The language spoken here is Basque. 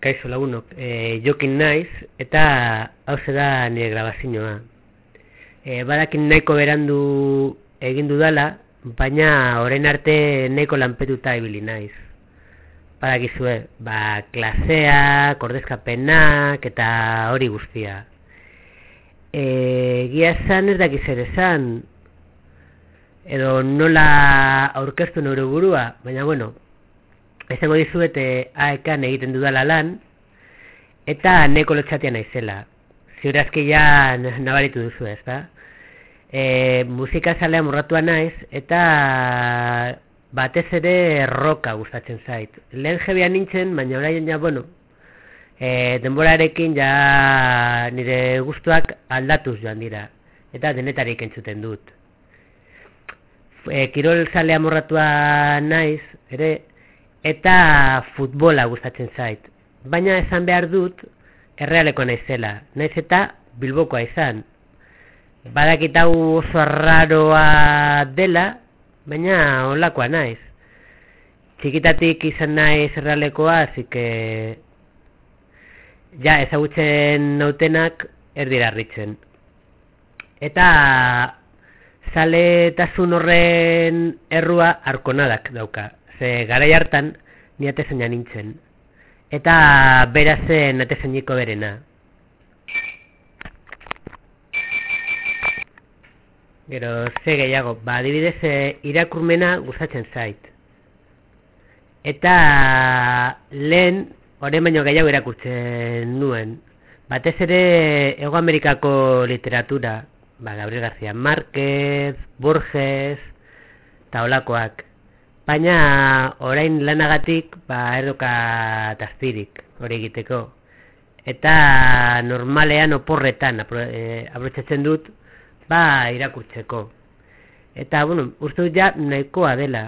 kaixo lagunok, e, jokin naiz, eta hau da nire grabazioa. E, badakin nahiko berandu egin dudala, baina orain arte nahiko lanpetuta ibili naiz. Badakizue, ba, klasea, kordezkapenak eta hori guztia. E, gia esan ez dakiz ere esan, edo nola aurkeztu nore burua, baina bueno, esango dizuet aekan egiten dudala lan, eta neko lotxatia naizela. Ziurazki ja nabaritu duzu ez, da? E, musika zalea murratua naiz, eta batez ere roka gustatzen zait. Lehen jebian nintzen, baina orain ja, bueno, e, denborarekin ja nire gustuak aldatuz joan dira. Eta denetarik entzuten dut. E, kirol zalea murratua naiz, ere, eta futbola gustatzen zait. Baina esan behar dut errealeko naizela. Naiz eta bilbokoa izan. Badakit hau oso arraroa dela, baina onlakoa naiz. Txikitatik izan naiz errealekoa, zike ja ezagutzen nautenak erdira ritzen. Eta zaletasun horren errua arkonadak dauka ze garai hartan ni atezaina nintzen. Eta bera zen atezainiko berena. Gero, ze gehiago, ba, adibidez, e, irakurmena gustatzen zait. Eta lehen, horren baino gehiago irakurtzen nuen. Batez ere, Ego Amerikako literatura, ba, Gabriel García Márquez, Borges, eta olakoak. Baina orain lanagatik ba erdoka tazpirik hori egiteko. Eta normalean oporretan e, abrotxatzen dut ba irakurtzeko. Eta bueno, uste dut ja nahikoa dela.